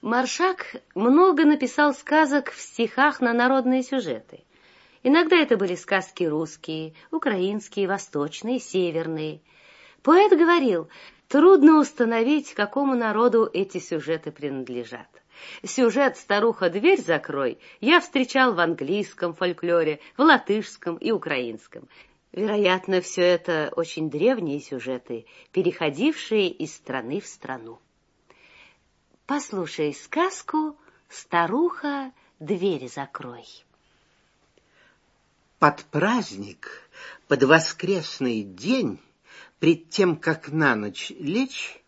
Маршак много написал сказок в стихах на народные сюжеты. Иногда это были сказки русские, украинские, восточные, северные. Поэт говорил, трудно установить, какому народу эти сюжеты принадлежат. Сюжет «Старуха, дверь закрой» я встречал в английском фольклоре, в латышском и украинском. Вероятно, все это очень древние сюжеты, переходившие из страны в страну. Послушай сказку «Старуха, дверь закрой». Под праздник, под воскресный день, пред тем, как на ночь лечь,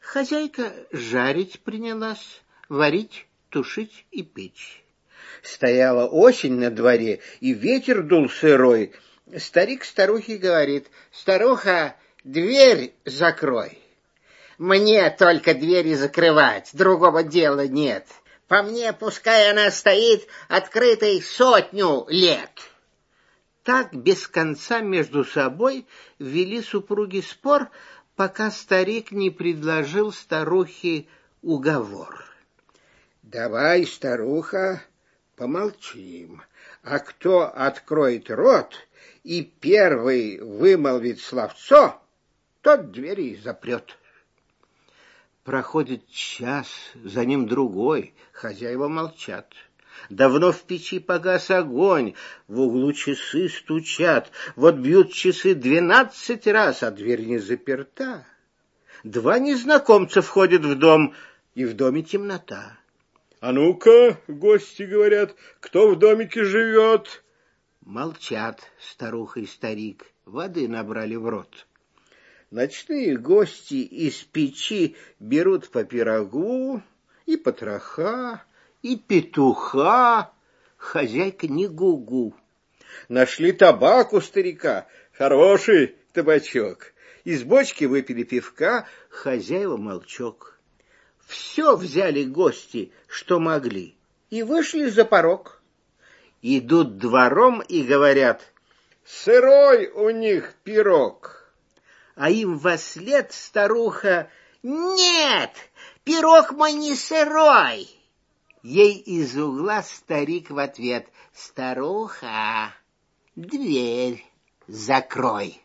хозяйка жарить принялась, варить, тушить и печь. Стояла осень на дворе, и ветер дул сырой. Старик старухе говорит, «Старуха, дверь закрой». Мне только двери закрывать, другого дела нет. По мне, пускай она стоит открытой сотню лет. Так без конца между собой вели супруги спор, пока старик не предложил старухе уговор. Давай, старуха, помолчим, а кто откроет рот и первый вымолвит словцо, тот двери запрет. Проходит час, за ним другой, хозяева молчат. Давно в печи погас огонь, в углу часы стучат. Вот бьют часы двенадцать раз, а дверь не заперта. Два незнакомца входят в дом, и в доме темнота. «А ну-ка, гости говорят, кто в домике живет?» Молчат старуха и старик, воды набрали в рот. Ночные гости из печи берут по пирогу и потроха, и петуха. Хозяйка не гугу. Нашли табак у старика, хороший табачок. Из бочки выпили пивка, хозяева молчок. Все взяли гости, что могли, и вышли за порог. Идут двором и говорят, сырой у них пирог а им во след старуха «Нет, пирог мой не сырой!» Ей из угла старик в ответ «Старуха, дверь закрой!»